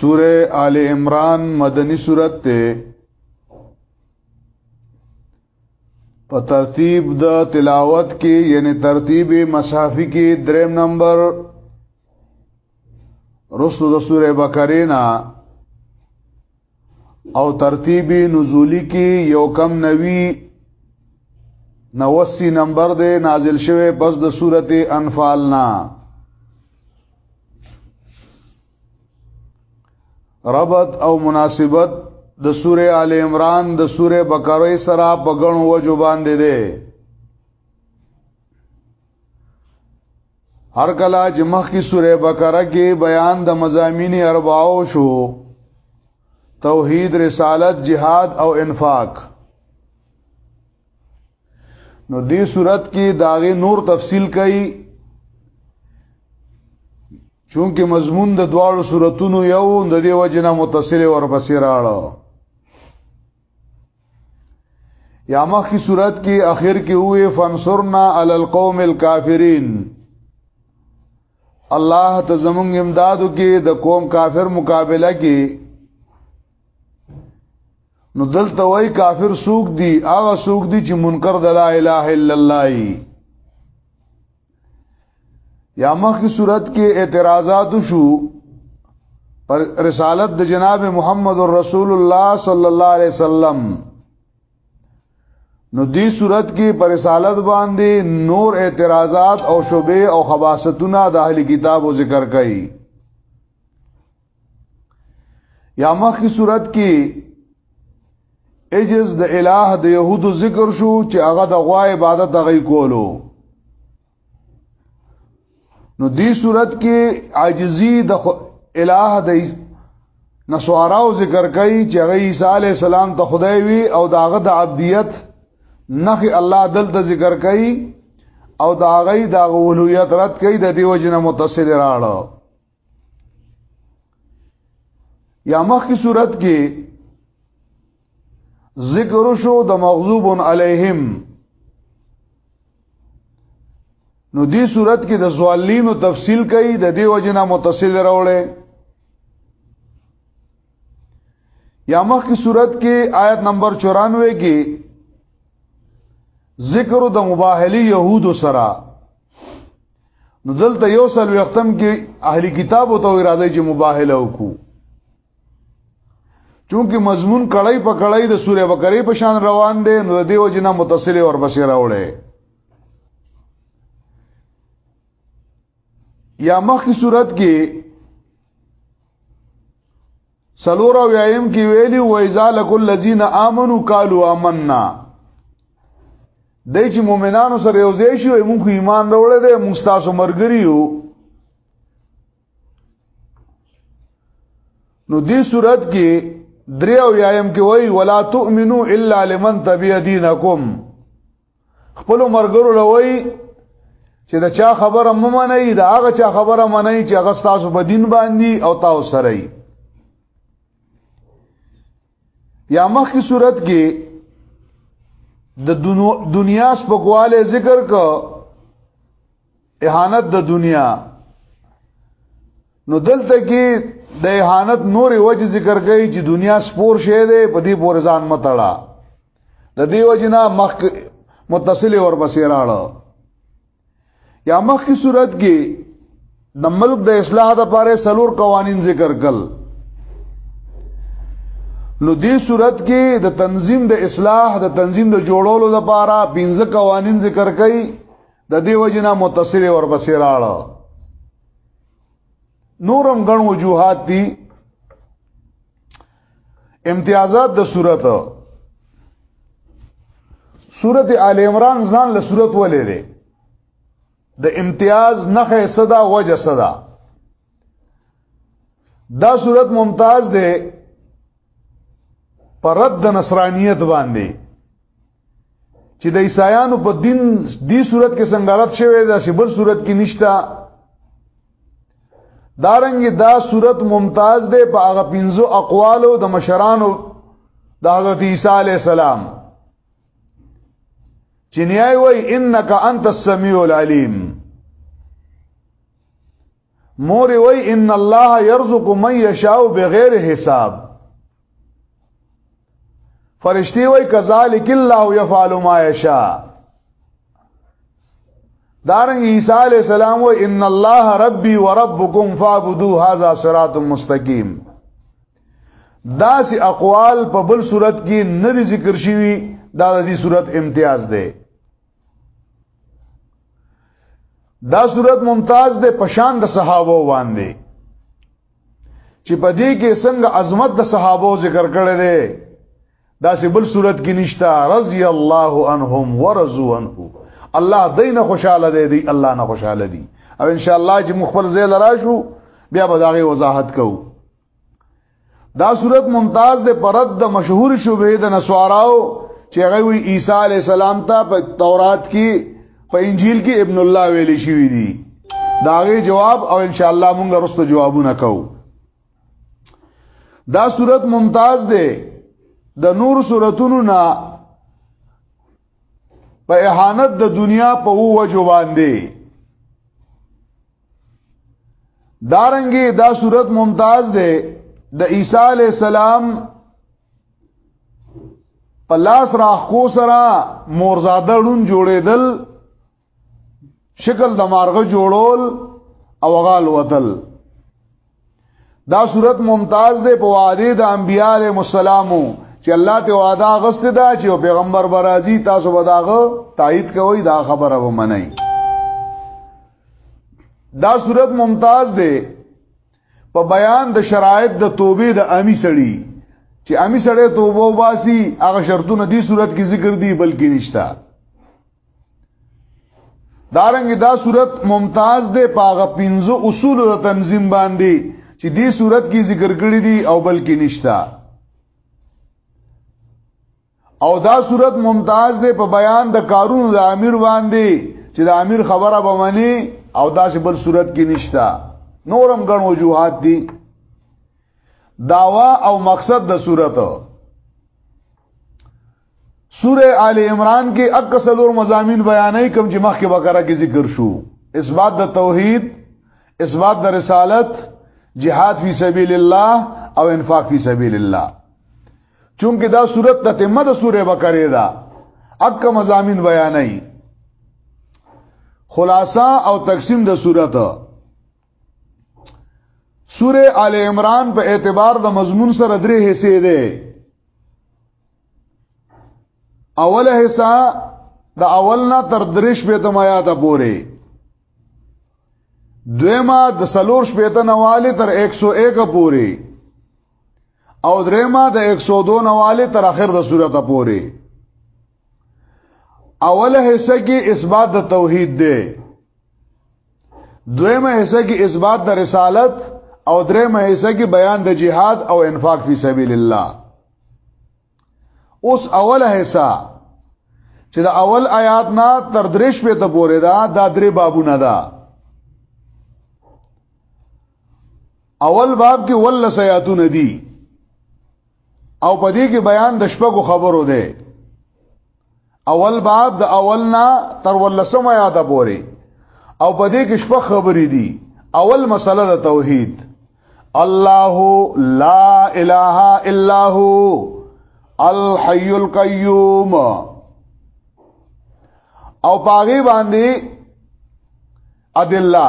سوره آل عمران مدنی سورت ته په ترتیب د تلاوت کې یعنی ترتیب مصحفی کې دریم نمبر رسو د سوره بقره نه او ترتیب نزولی کې یو کم نوی 89 نمبر دی نازل شوه پس د سورته انفال نه ربط او مناسبت د سوره آل عمران د سوره بقره سره په غنو وجو باندې ده هر کله چې مخکې سوره بقره کې بیان د مزامین اربعو شو توحید رسالت جهاد او انفاق نو دې صورت کې داغه نور تفصیل کړي چونکه مضمون د دواړو صورتونو یو د دې وجنه متصل ورپسې راړو یا مخ کی صورت کې اخر کې وې فنصرنا علی القوم الکافرین الله ته زمونږ امدادو کې د قوم کافر مقابله کې نو دلته وای کافر سوق دی هغه سوق دی چې منکر د لا اله الا الله یا مخ کی صورت کې اعتراضات شو پر رسالت د جناب محمد رسول الله صلی الله علیه وسلم نو دې صورت کې پر رسالت باندې نور اعتراضات او شوبې او خباستونه د اهل کتابو ذکر کړي یا مخکې صورت کې اجز د الٰه د يهودو ذکر شو چې هغه د غوا عبادت دغه کولو نو دې صورت کې عاجزي د الٰه د نسواراو ذکر کوي چې هغه عیسی علی السلام ته خدای وی او داغه د عبدیت نخي الله دلته ذکر کوي او داغه د اولویت رد کوي د دیو جن متصل راړو یا مخ کی صورت کې ذکر شو د مغضوب علیهم نو دی صورت کې د زوالینو تفصیل کوي د دې وجنه متصل راوړې یا مخ کی صورت کې آیت نمبر 94 کې ذکر د مباهلی يهود سره نو دلته یو سل وختم کې اهلی کتاب او تو راځي چې مباهله وکړو چونکه مضمون کړای په کړای د سوره بقره په شان روان دی نو د دیو جنا متصل اور بصیر راوړي یا مخکې صورت کې سلور او یایم کې ویلی و ایزا لکل الذین آمنو قالوا آمنا دای چې مؤمنانو سره یو ځای شي موږ ایمان راوړل دي موږ تاسو مرګري یو نو دې صورت کې درې او یایم کې وای ولا تؤمنو الا لمن تبع دینکم خپل مرګرو لوي چې دا چا خبره ممنه دا هغه چا خبره منه چې هغه تاسو په دین باندې او تاسو سره یې یا مخکې صورت کې د دنیا سپکواله ذکر کو اهانت د دنیا نو دلته کې د اهانت نور وجه ذکر کوي چې دنیا سپور شه ده په دې پور ځان متړه د دې وجنا مخ متصل اور پسې راړه یا مخ کی صورت کې د ملک د اصلاح لپاره سلور قوانین ذکر کړل نو دې صورت کې د تنظیم د اصلاح د تنظیم د جوړولو لپاره پنځه قوانین ذکر کړي د دې وجنا متصل ور پسې راړه نورم غن وجوهات دي امتیازات د صورت صورت آل عمران ځان له صورت ولې ده د امتیاز نخې صدا وجه صدا دا صورت ممتاز ده پر رد نصرانیت باندې چې د عیسایانو په دین دی صورت کې څنګه رد شوی دا چې بل صورت کې نشتا دارنګ دا صورت ممتاز ده په هغه پنځو اقوالو د مشرانو د حضرت عیسی علی السلام چې نیای وای انک انت السمیع العلیم مور وی ان الله يرزق من يشاء بغیر حساب فرشتي وی کذالک الله يفعل ما يشاء دارنګ عیسی علی السلام و ان الله ربي وربكم فاعبدوا هذا صراط مستقيم دا سی اقوال په بل صورت کې نه ذکر شوی دا د دې صورت امتیاز دی دا صورت ممتاز ده پشان د صحابه باندې چې په دې کې څنګه عظمت د صحابه ذکر کړي دي دا سه بل صورت کې نشتا رضی الله عنهم ورضوا عنه الله دین خوشاله دی دی الله نه خوشاله دی او ان شاء الله چې مخبل زیل راشو بیا به داغه وضاحت کوو دا صورت ممتاز د پرد د مشهور شوبې د نسواراو چې هغه وی عیسی علی السلام ته په تورات کې په انجیل کې ابن الله ویل شوی دی داغه جواب او ان شاء الله مونږ رسته جوابونه کوو دا صورت ممتاز دی د نور صورتونو نه په اهانت د دنیا په وجو باندې دارنګي دا صورت ممتاز ده د عیسی علی السلام په لاس راخو سره مورزاده ډون جوړېدل شکل د مارغه جوړول او غال وتل دا صورت ممتاز دی په وعده د انبياله مسالمو چې الله ته وعده غست ده چې پیغمبر برازي تاسو وداغه تایید کوي دا خبره و منئ دا صورت ممتاز دی په بیان د شرایط د توبې د امی سړی چې امی سړی توبه وباسي هغه شرطونه دی صورت کې ذکر دي بلکې نشته دارنګ دا صورت ممتاز ده پاغه پنځه اصول د تنظیم باندې چې دې صورت کې ذکر کړی دي او بلکې نشتا او دا صورت ممتاز ده په بیان د کارونو د امیر باندې چې د امیر خبره به منی او دا چې بل صورت کې نشتا نورم ګڼ وجوهات دي داوا او مقصد د صورت سوره آل عمران کې اکثر مزامین بیانې کوم چې مخکې بقره کې ذکر شو اثبات د توحید اثبات د رسالت جهاد فی سبیل الله او انفاق فی سبیل الله چونکه دا صورت د تمه د سوره بقره ده اک مزامین بیانې خلاصہ او تقسیم د صورت سوره آل عمران په اعتبار د مضمون سره درې حصے ده اوله حصہ د اولنا تر درش په تمایا ته پوره دویما د سلور شپې ته نواله تر 101 پوره او درېما د 102 نواله تر اخر د سورته پوره اوله حصہ کې اثبات د توحید دی دویمه حصہ کې اثبات د رسالت او دریمه حصہ کې بیان د جهاد او انفاق فی سبیل الله اوس اوله حصہ چې د اول آیات نه تر درش په ته پورې دا د درې بابونه ده اول باب کې ول سیاتون دي او په دې کې بیان د شپږو خبرو دی اول باب د اولنا تر ولسم آیات پورې او په دې کې شپږ خبرې دي اول مسله د توحید الله لا اله الا هو الحي القيوم او پاغي باندې ادله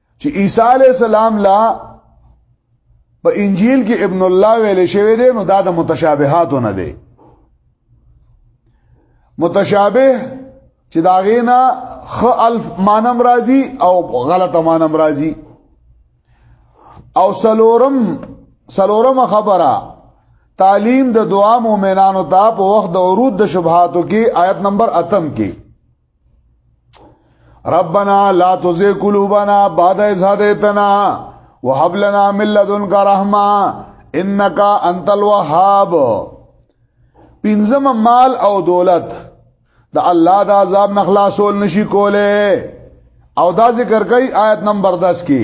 چې عیسی علی السلام لا په انجیل کې ابن الله ویل شوی دی نو دا د متشابهاتو نه دی متشابه چې دا غینا خ الف مانم راضی او غلط مانم راضی او سلورم سلورم خبره تعلیم د دعا مومنانو ته په وخت د ورود د شبهاتو کې آیت نمبر اتم کې ربنا لا تزغ قلوبنا بعد إذ هديتنا وهب لنا من لدنك رحمه انك انت الوهاب پنځم مال او دولت د الله د عذاب نخلاصول نشي کوله او دا ذکر کوي آیت نمبر 10 کې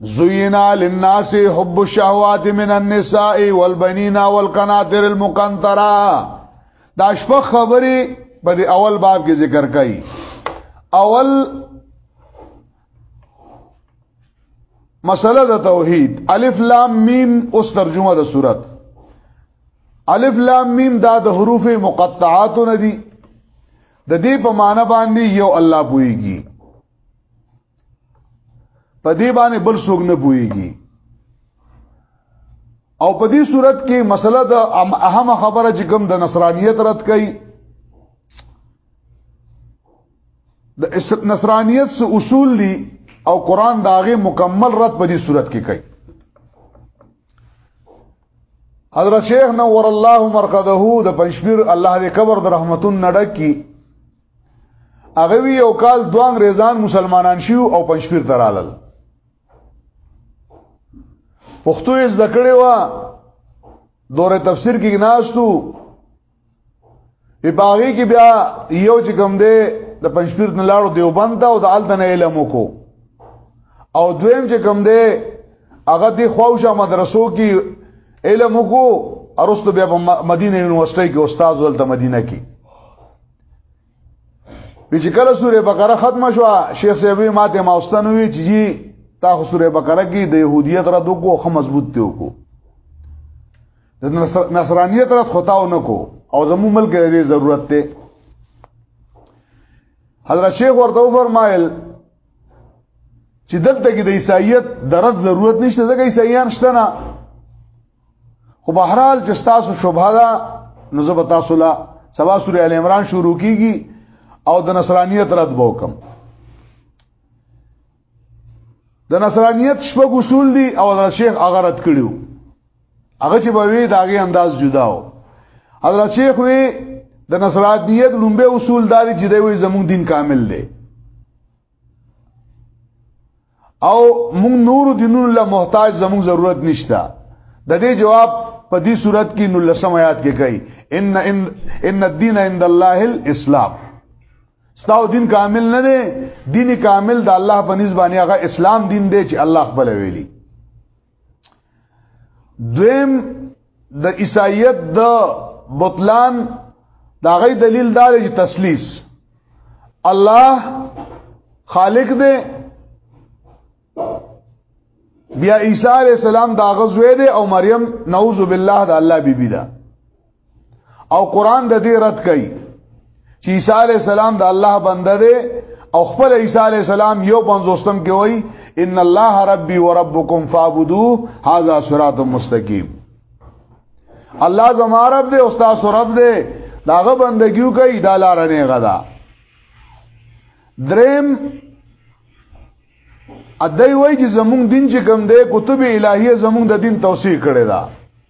زینا للناس حب الشهوات من النساء والبنین والقناطر المقنطره دا شپه خبرې په دې اول باب کې ذکر کړي اول مسله د توحید الف لام میم اوس ترجمه د صورت الف لام میم دا د حروف مقطعات نه دي د دې په معنی باندې یو الله پويږي په دې باندې بل څوک نه پويږي او په دې صورت کې مسله د اهم خبره چې کوم د نصرانيت رد کړي د نصرانيت څخه اصول دي او قران داغه مکمل رد په دې صورت کې کوي حضرت شیخ نور الله مرقده د پنځپیر الله دې قبر د رحمتون نډک کی هغه وی یو کال دوه انګریزان مسلمانان شیو او پنځپیر ترالل پښتو یې زده کړې و دوره تفسیر کې ناشتو په باغې کې بیا یو چې کوم دی د پنځپیر نه لاړو دیوبند ته او د التن علم وکړو او دویم چې کوم دی هغه دی خواوشه مدرسو کې علم وکړو ارستو بیا په مدینه یونیورسيټي کې استاد ولته مدینه کې چې کله سوره بقره ختمه شو شیخ صاحب ما ته ماستن وی چې جی تا خو سوره بقره کې د يهودیت را دوکو خو مضبوط دی وکړو د نصرانیت را خطاو نکو او زمو ملک لري ضرورت ته حضرت شیخ ورته فرمایل چې دلته کې د عیسایت درد ضرورت نشته ځکه عیسایان شته نه خو بهرحال چې تاسو شوبه ده نو زه به تاسو لا سبا سورې ال عمران شروع کیږي او د نصرانیت رد به وکم د نصرانیت شپږ اصول دي او حضرت شیخ هغه رد کړیو هغه چې به وی داغي انداز جدا و حضرت شیخ وی د نصرانیت لومبه اصول داري چې دوی زموږ دین کامل دی او موږ نور دینونو له محتاج زموږ ضرورت نشته د دې جواب په دې صورت کې نو لسم آیات کې کوي ان ان ان الدين عند الله الاسلام ستاو دین کامل نه دی دین کامل د الله په نسبت باندې هغه اسلام دین دی چې الله خپل ویلي دویم د عیسایت د بطلان دا غي دلیل دار چې تسلیث الله خالق دی بیا عیسی علی السلام دا غزوې دی او مریم نعوذ بالله د الله بیبی بی ده او قران د دې رد کوي چې عیسی علی السلام د الله بنده دی او خپل عیسی علی السلام یو پنځوستم کې وای ان الله ربي وربکم فاعبدوه هاذا صراط مستقیم الله زما رب دې استاد رب دې داغه بندګیو کوي دا لار نه غدا دریم ادای وای چې زمونږ دین چې کوم دی کتب الهیه زمونږ د دین توسیع کړي دا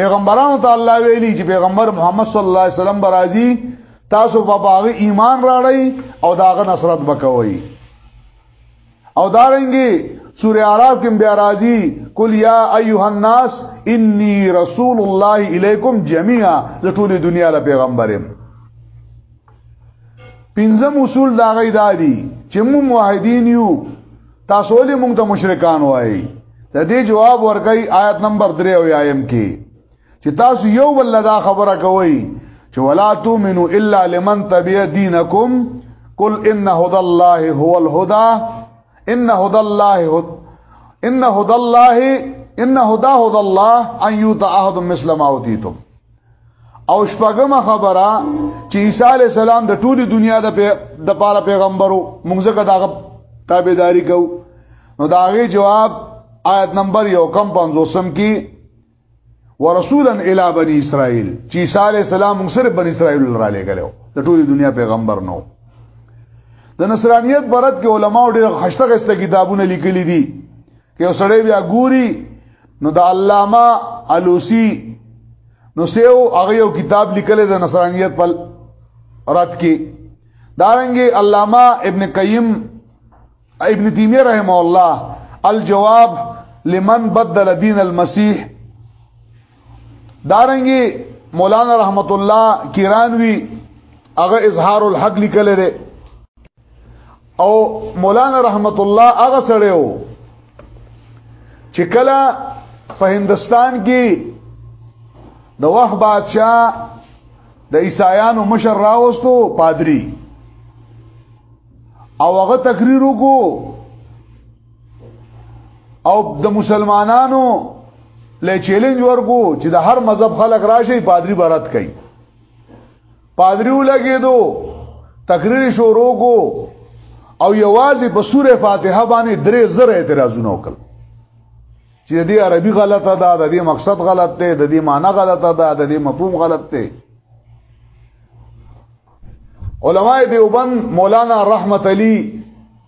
پیغمبرانو ته الله ویلي چې پیغمبر محمد صلی الله علیه وسلم برازي تاسو په باغ ایمان راړی او داغه نصرت وکوي او دارنګي سوره اعراف کې بیا راځي قل یا ایها الناس انی رسول الله الیکم جميعا د ټولې دنیا له پیغمبرم پنځم اصول دا غي دادي چې موږ موحدین یو تاسو ولې موږ ته مشرکان وایي د دې جواب ورکړي آیت نمبر 3 او ایم کې چې تاسو یو بل دا خبره کوي چې ولا تؤمنو الا لمن تبع دینکم قل ان هدى الله هو الهدى ان هدى الله ان هدى الله ان هدى هدى الله ان يتعهد مثل ما اوتيتم او شپږم خبره چې عیسی علی السلام د ټولي دنیا د د پاره پیغمبرو موږ ځکه داغه تابعداري کو نو داغه جواب آیت نمبر یو کم 500 کې ورسولا الی بنی اسرائیل چې عیسی علی السلام موږ سره بنی اسرائیل را لګلو د ټولي دنیا پیغمبر نو د نصرانیت برت کې علما ډېر خشتګسته کتابونه لیکلي دي که یو سړی بیا ګوري نو د علامه علوسی نو سیو هغه یو کتاب لیکل د نصرانیت په رات کې دارنګي علامه ابن قیم ابن تیمیه رحم الله الجواب لمن بدل دین المسیح دارنګي مولانا رحمت الله کیرانوی هغه اظهار الحق لیکل لري او مولانا رحمت الله هغه سره و چې کله په هندستان کې د وخت بادشاہ د عیسایانو مشر راوستو پادری او هغه تقریر وکړو او د مسلمانانو له چیلنج ورکو چې د هر مذهب خلک راشي پادری برات کوي پادریو لګیدو تقریر شروع کو او یوازې په سوره فاتحه باندې درې زره اعتراضونه وکړ چې د دې عربي غلطه ده د دې مقصد غلط دی د دې معنی غلطه ده د دې مفهوم غلط دی علماء دیوبند مولانا رحمت علی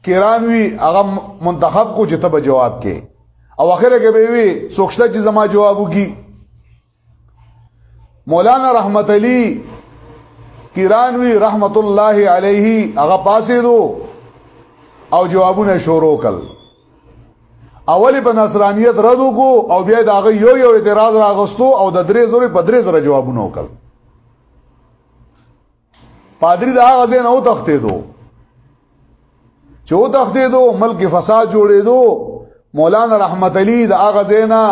کرانوی هغه منتخب کو چې ته جواب کې او اخره کې به وي سوکشته چې زما جواب وکي مولانا رحمت علی پیرانوی رحمت الله علیه هغه پاسې دو او جوابونه شروع کړ اولی په نصرانیت رد کو او بیا دا غي یو یو اعتراض راغستو او د درې زوري په درې زره جوابونه وکړ پادری دا غزين او تختې دو چې او تختې دو ملک فساد جوړې دو مولانا رحمت علي دا غزينا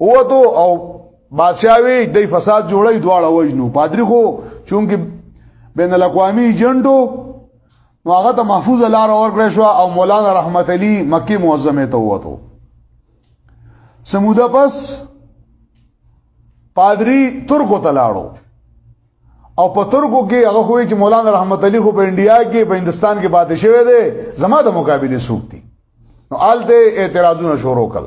وته او بادشاہوي د فساد جوړي دواړه وجنو پادری خو چونکی بین الاقوامی جنډو نو هغه ته محفوظ لار ورکړې شو او مولانا رحمت علی مکی معظمه ته وته سموده پس پادری ترکو تلاړو او په ترکو کې هغه خوې چې مولانا رحمت علی خو په انډیا کې په هندستان کې پاتې شوی دی زما د مقابله سوق دي نو آل دې اعتراضونه شروع کړ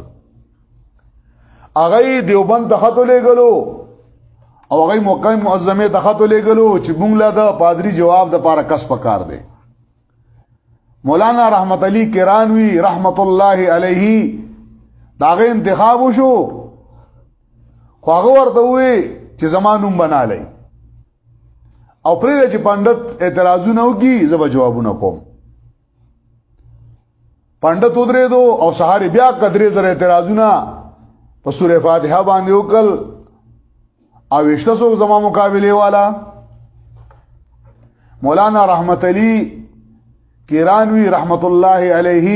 هغه دیوبند ته خط لګلو او هغه موقع معظمه ته خط لګلو چې مونږ لا د پادری جواب د پاره کس پکار دی مولانا رحمت علی کرانوی رحمت الله علیه داغه انتخاب وشو خو هغه ورته وی چې زمانوم بنالی او پرې چې پندت اعتراضونه وکي زب جوابونه کوم پندت ودرې دو او سهار بیا قدرې زره اعتراضونه په سوره فاتحه باندې وکړ او وشته څوک زما مقابله والا مولانا رحمت علی کیرانوی رحمت الله علیه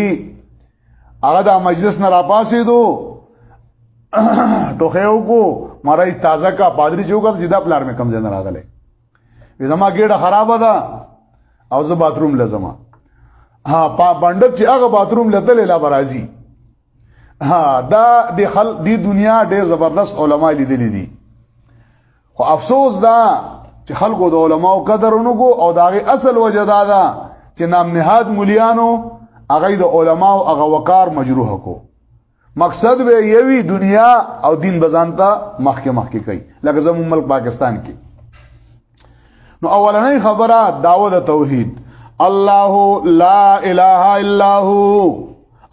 هغه د مجلس نه راپاسې دو ټوخه وکړو مړی تازه کا پادری جوګر جدا پلار مې کم ځای نه راغله وی زما ګډه خراب ده او زه باتروم لزما ها په باندې چې هغه باتروم لته لا برازي ها دا د خل دی دنیا ډېر زبردست علما لیدلې دي خو افسوس دا چې خلکو د علماو قدر ونکو او داغه اصل وجه دا ده چې نام نهاد مليانو هغه د علماو هغه وقار مجروح کو مقصد به یوی دنیا او دین بزانتا مخکې مخکې کوي لکه زموږ ملک پاکستان کې نو اولنې خبره داوه د توحید الله لا اله الا هو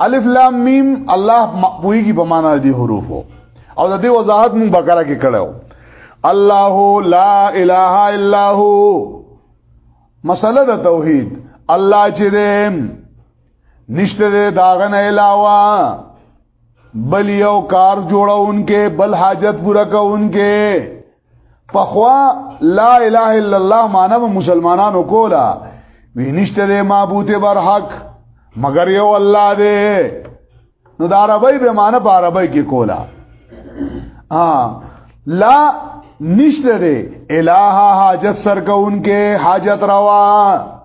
الف لام میم الله پویږي په معنا دي حروفو او د دې وضاحت مون بقره کې کړو الله لا اله الا هو مسله د توحید الله چې نشته ده داغن علاوه بل یو کار جوړونکې بل حاجت پورا کوونکې پخوا لا اله الا الله معنی مسلمانانو کولا وی نشته ده معبود بر حق مگر یو الله دی نو د عربی به معنی په عربی کې کولا ها لا نشته دی الہ حاجت سرکون کې حاجت روا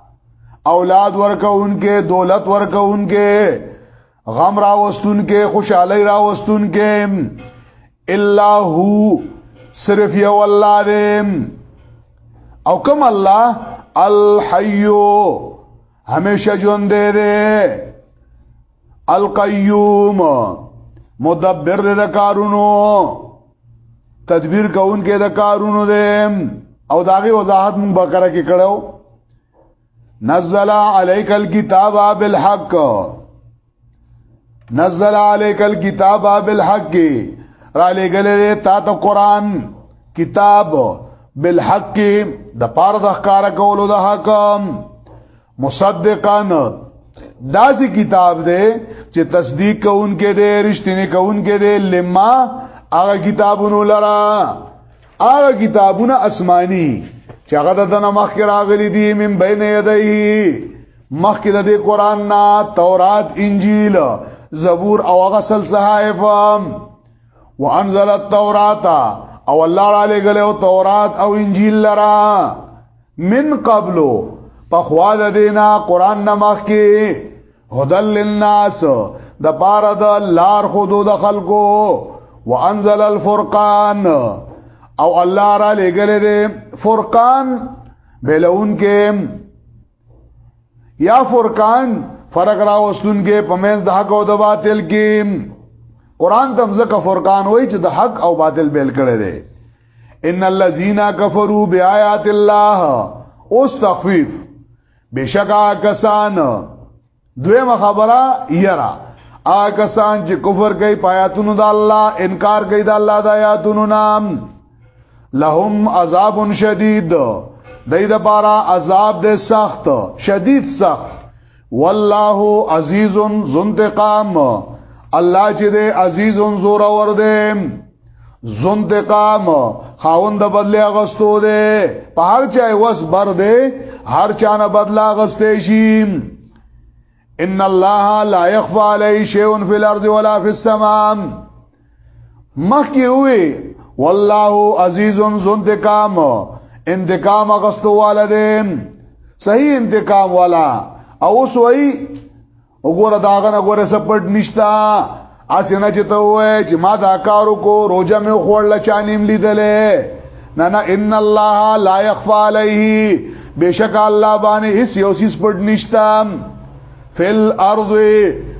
اولاد ورکون کې دولت ورکون کې غم را وستون کې خوشحالی را وستون کې الا هو صرف یو الله دی او کوم الله الحیو همیشه ژوند دی القیوم مدبر د کارونو تدبیر کون کې د کارونو دی او داغه وضاحت مون بقره کې کړو نزل عليك الكتاب بالحق نزل عليك الكتاب بالحق را لګلې تا ته قران کتاب بالحق د پاره د ښکارا کولو د حکم مصدقان داسې کتاب دی چې تصدیق کوونکې دی رښتینی کوونکې دی لما هغه کتابونو لرا هغه کتابونه آسماني چې هغه د دنه مخ کې راغلي دي من بین یدی مخ کې د قرآن نه تورات انجیل زبور او هغه سل صحائف وانزل التوراتا او الله علی گله او تورات او انجیل لرا من قبلو پخوا د دینا قران نمخ کې هدل للناس د پاره د لار خودو د خلکو وانزل الفرقان او الله را لګل دي فرقان بلون کې یا فرقان فرق را وسلون کې پمنځ د حق او د باطل کې قران تم زکه فرقان وای چې د حق او باطل بیل کړي دي ان الذين كفروا بآيات الله اوس تخفيف بشکا کسان دویمه خبره یرا آ کسان چې کفر کوي پایاتونو د الله انکار کوي د الله د آیاتونو نام لهم عذاب شدید دای د پاره عذاب د سخت شدید سخت والله عزیز ذنتقام الله چې دې عزیز زور اور دې ذنتقام خاوند بدلی اغستو دې په هر چا وس بر دې هر چا نه بدلا اغستې شي ان الله لا يخفى عليه شيء في الارض ولا في السماء مخکې وې والله عزیز ذو انتقام انتقام غستو والدین صحیح انتقام والا او اوس وای وګوره داغه نه ګوره سپټ نشتا اسنه چې ته وای چې ما دا کارو کو روزه مې خوړل چانیم لیدلې نه نه ان الله لا يخفى عليه بشک الله باندې هیڅ یو سیس پټ نشتا فل ارض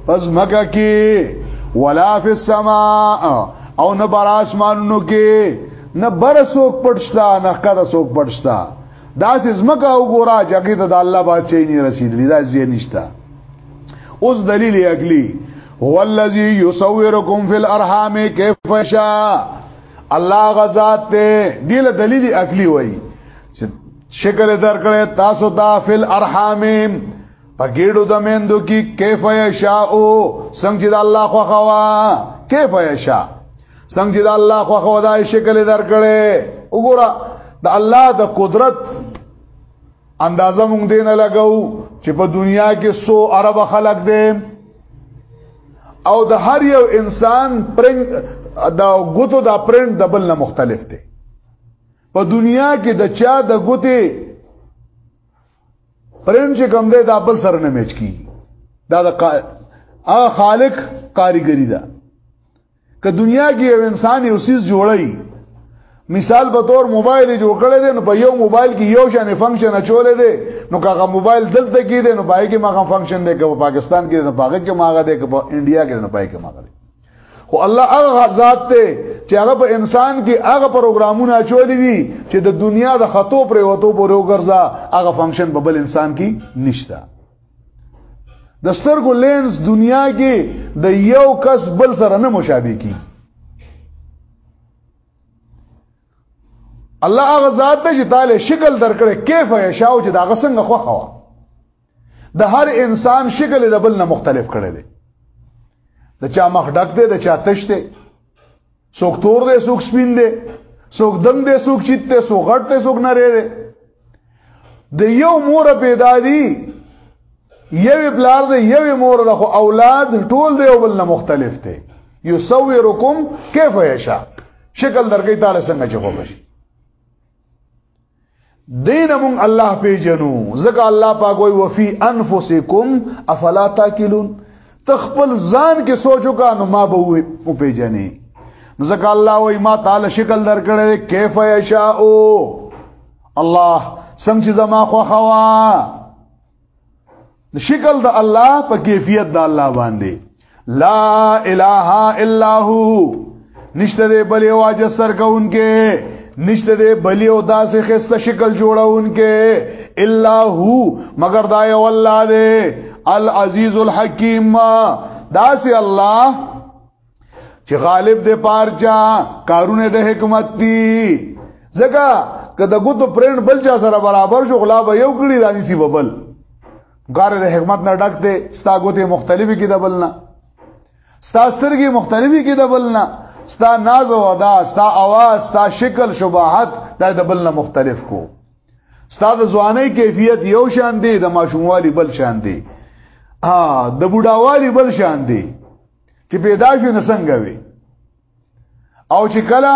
پس مکه کې ولا فی السماء او نه بر اسمانونو کې نه بر سوک پټشتا نه کده سوک پټشتا دا سزمکه او ګورا جګی ته د الله بادشاہي نه رسیدلی دا زی نشتا اوس دلیل عقلی هو الذی یصورکم فی الارحام کیف شاء الله غزاد ته دله دلیل عقلی وای شکر درکړې تاسو ته فی الارحام په ګېډو د مندو کې کیف یشاء څنګه چې د الله خو خوا کیف یشاء څنګه چې د الله خو خوا دای شکل درکړي وګوره د الله د قدرت اندازه مونږ دینه لګاو چې په دنیا کې 100 ارب خلق دي او د هر یو انسان پرنګ د غوتو د پرنټ د بل نه مختلف دي په دنیا کې د چا د غوتي پریم چې کوم دی دا بل سره نه میچ کی دا د هغه خالق کاریګری ده که دنیا کې یو انسان یو سیس جوړی مثال په تور موبایل جوړ کړی دی نو په یو موبایل کې یو شان فنکشن اچولې دی نو هغه موبایل دلته کې دی نو پای کې ماغه فنکشن دی که په پاکستان کې نه پاګه کې ماغه دی که په انډیا کې نه پای کې ماغه دی خو الله هغه ذات ته چې هغه په انسان کې هغه پروګرامونه چولې دي چې د دنیا د خطو پر وته پورې وګرځا هغه فنکشن په بل انسان کې نشته د سترګو لینز دنیا کې د یو کس بل سره نه مشابه کی الله هغه ذات ته چې تعالی شکل درکړي کیف یا شاو چې دا غسنګ خوخه د هر انسان شکل د بل نه مختلف کړي دي د چا مخ ډک دی د چا تش دی څوک تور دی څوک سپین دی څوک دنګ دی څوک چیت دی څوک غټ دی څوک نری دی د یو مور پیدا دی یو بلار دی یو مور د اولاد ټول دی او بل نه مختلف دی یصورکم کیف یشا شکل درګی تعالی څنګه چې خو بشي دین مون الله پیجنو ځکه الله پاک وی وفي انفسکم افلا تاکلون تخپل ځان کې سوچو کا نو ما به و پیجنې ځکه الله وی ما تعالی شکل درکړې کیف یشاء الله سم چې زما خو خوا شکل د الله په کیفیت د الله باندې لا اله الا هو نشته دی بلی واجه سرکونکه نشته دی بلی او داسې خسته شکل جوړونکه الا هو مگر دا یو الله دی العزیز الحکیم داسې الله چې غالب د پارچا کارونه د حکمت دي ځکه که د ګوتو پرند بل چا سره برابر شو غلا به یو کړي رانی سی ببل غار د حکمت نه ډک دی ستا ګوتې مختلفي کې د بل نه ستا سترګې مختلفي کې د بل نه ستا ناز او ادا ستا आवाज ستا شکل شباهت دا د بل نه مختلف کو ستا د ځواني کیفیت یو شان دی د ماشوموالي بل شان دی ها د بوډاوالي بل شان دی چې پیدا شو نه څنګه وي او چې کله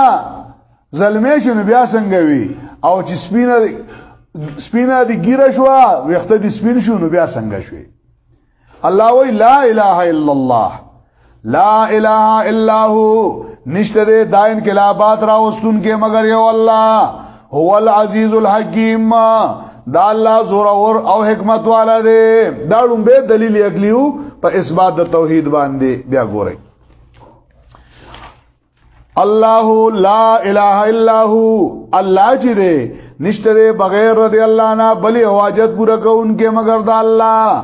زلمی شو نو بیا څنګه وي او چې سپینه سپینه دی ګیره شو وخته دی سپین شو نو بیا څنګه شوي الله وی لا اله الا الله لا اله الا هو نشته ده داین کلابات را وستون کې مگر یو الله هو العزیز الحکیم دا الله زور اور او حکمت والا دی دا لومبه دلیل اغلیو په اثبات د توحید باندې بیا ګورئ الله لا اله الا هو الله چې دی نشته بغیر د الله نه بلې حاجت پوره کوونکې مگر د الله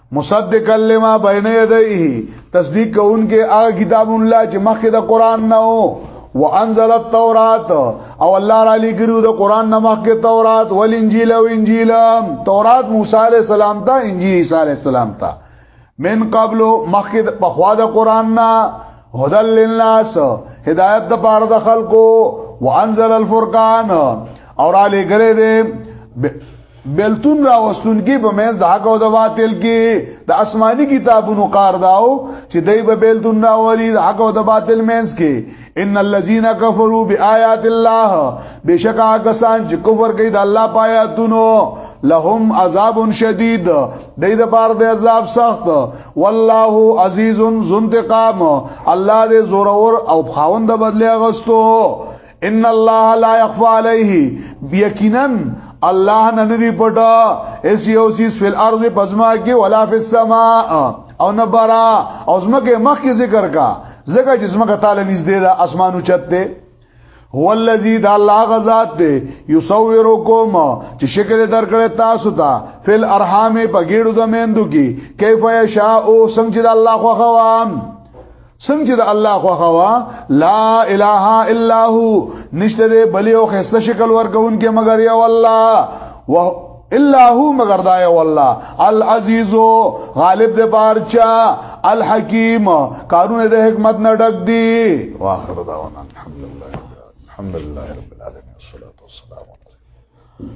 مصدق لما بین یدیه تصدیق کوونکې هغه کتاب الله چې مخکې د قران نه وو وانزل التوراۃ او الله را لګرو د قران نه مخکې تورات ول انجیل او انجیل تورات موسی علی السلام ته انجیل عیسی علی السلام ته من قبل مخکې په خوا د قران نه هدل للناس هدایت د پاره د خلکو وانزل الفرقان اور علی ګره دې بلتون را وستون کې په مېز د حق او د باطل کې د آسماني کتابونو کار داو چې دای په بلتون را وري د حق او د باطل مېز کې ان الذين كفروا بآيات الله بشکا کسان چې کفر کوي د الله پایاتونو لهم عذاب شدید دای د بار د عذاب سخت والله عزیز ذو انتقام الله دې زورور او خاوند بدله غستو ان الله لا يخفى عليه یقینا الله نه ندی پټا اس یو سیس فل ارض پزما کې ولا فی السما او نه برا او زمکه مخ کې ذکر کا زکه چې زمکه تعالی نږدې ده اسمانو چته هو الذی د الله غزاد دی یصورکم چې شکل درکړی تاسو ته فل ارحام په ګیړو د مندو کې کیف یشاء او څنګه د الله خو خوام څنګه چې د الله خوخه وا لا اله الا هو نشته دی بل یو خسته شکل ورکون کې مگر یو الله و الا هو مگر دا یو الله العزیز غالب دې بارچا الحکیم کارونه د حکمت نه ډک دی واخر دا ونه الحمدلله الحمدلله رب العالمین والصلاه والسلام علیه